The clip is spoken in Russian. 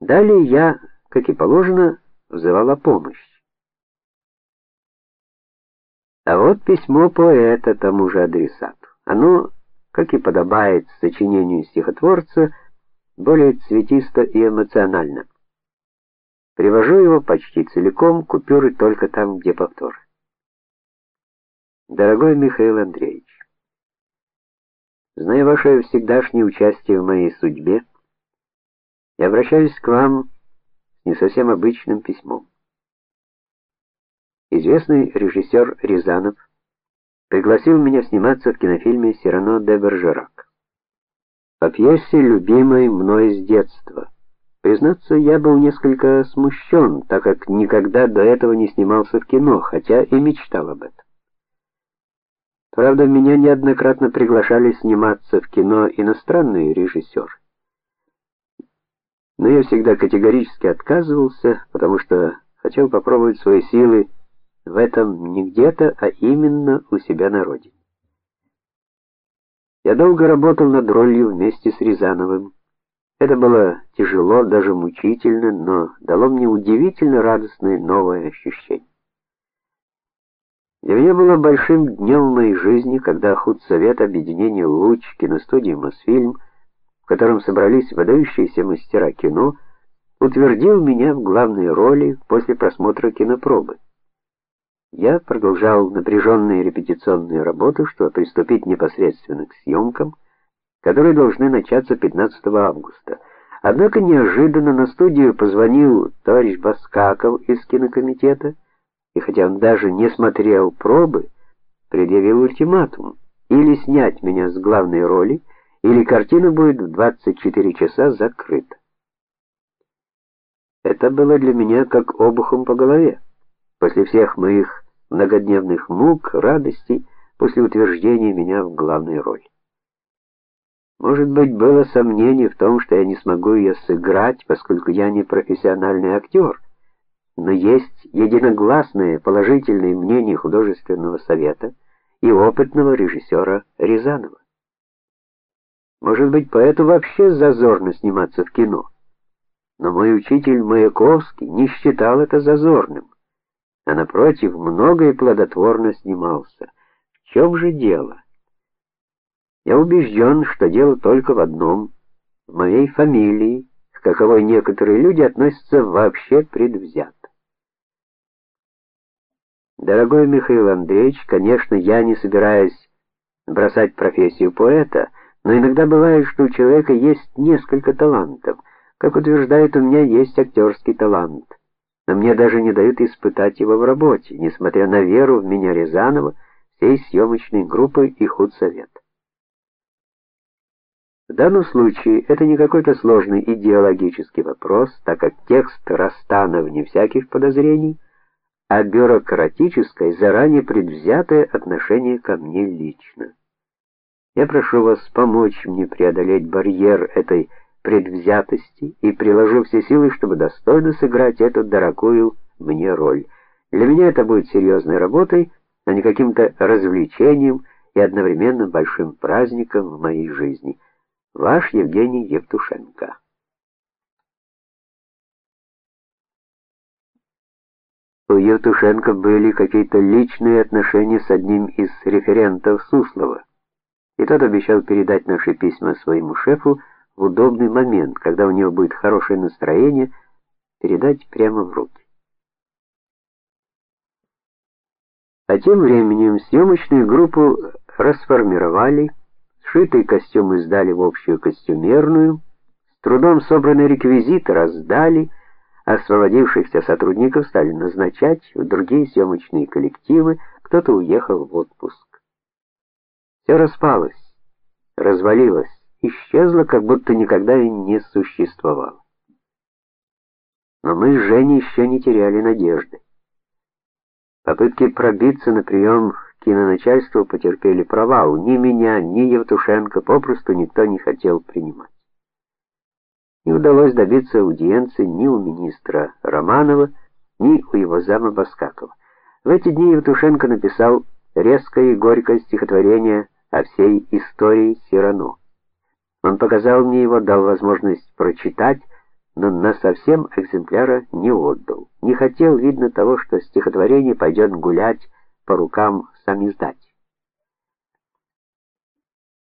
Далее я, как и положено, взывал о помощи. А вот письмо поэта тому же адресату. Оно, как и подобает сочинению стихотворца, более цветисто и эмоционально. Привожу его почти целиком, купюры только там, где повтор. Дорогой Михаил Андреевич, зная ваше всегдашнее участие в моей судьбе, я обращаюсь к вам с не совсем обычным письмом. Известный режиссер Рязанов пригласил меня сниматься в кинофильме Сирано де Бержерак. По пьесе, любимой мной с детства. Признаться, я был несколько смущен, так как никогда до этого не снимался в кино, хотя и мечтал об этом. Правда, меня неоднократно приглашали сниматься в кино иностранные режиссеры. Но я всегда категорически отказывался, потому что хотел попробовать свои силы в этом не где-то, а именно у себя на родине. Я долго работал над ролью вместе с Рязановым. Это было тяжело, даже мучительно, но дало мне удивительно радостное новое ощущение. Для меня было большим днем в моей жизни, когда худсовет объединения Луч киностудии Мосфильм, котором собрались выдающиеся мастера кино, утвердил меня в главной роли после просмотра кинопробы. Я продолжал напряженные репетиционные работы, чтобы приступить непосредственно к съемкам, которые должны начаться 15 августа. Однако неожиданно на студию позвонил товарищ Баскаков из кинокомитета, и хотя он даже не смотрел пробы, предъявил ультиматум: или снять меня с главной роли, или картина будет в 24 часа закрыта. Это было для меня как обухом по голове. После всех моих многодневных мук, радостей, после утверждения меня в главной роли. Может быть, было сомнение в том, что я не смогу ее сыграть, поскольку я не профессиональный актер, но есть единогласное положительное мнение художественного совета и опытного режиссера Рязанова. Может быть, поэту вообще зазорно сниматься в кино. Но мой учитель Маяковский не считал это зазорным а напротив, много и плодотворно снимался. В чем же дело? Я убежден, что дело только в одном в моей фамилии, к каковой некоторые люди относятся вообще предвзято. Дорогой Михаил Андреевич, конечно, я не собираюсь бросать профессию поэта, но иногда бывает, что у человека есть несколько талантов. Как утверждает, у меня есть актерский талант но мне даже не дают испытать его в работе, несмотря на веру в меня Рязанова, всей съемочной группы и худсовет. В данном случае это не какой-то сложный идеологический вопрос, так как текст Растана вне всяких подозрений, а бюрократическое, заранее предвзятое отношение ко мне лично. Я прошу вас помочь мне преодолеть барьер этой предвзятости и приложу все силы, чтобы достойно сыграть эту дорогую мне роль. Для меня это будет серьезной работой, а не каким-то развлечением и одновременно большим праздником в моей жизни. Ваш Евгений Евтушенко. У Евтушенко были какие-то личные отношения с одним из референтов Суслова. И тот обещал передать наши письма своему шефу, в удобный момент, когда у него будет хорошее настроение, передать прямо в руки. А тем временем съемочную группу расформировали, сшитые костюмы сдали в общую костюмерную, с трудом собранные реквизиты раздали, а освободившихся сотрудников стали назначать в другие съемочные коллективы, кто-то уехал в отпуск. Все распалось, развалилось исчезла, как будто никогда и не существовала. Но мы с Женей еще не теряли надежды. Попытки пробиться на прием к киноначальству потерпели провал. Ни меня, ни Евтушенко попросту никто не хотел принимать. Не удалось добиться аудиенции ни у министра Романова, ни у его зама Баскакова. В эти дни Евтушенко написал резкое и горькое стихотворение о всей истории Сирано. Он показал мне его, дал возможность прочитать, но на совсем экземпляра не отдал. Не хотел, видно, того, что стихотворение пойдет гулять по рукам сам издатель.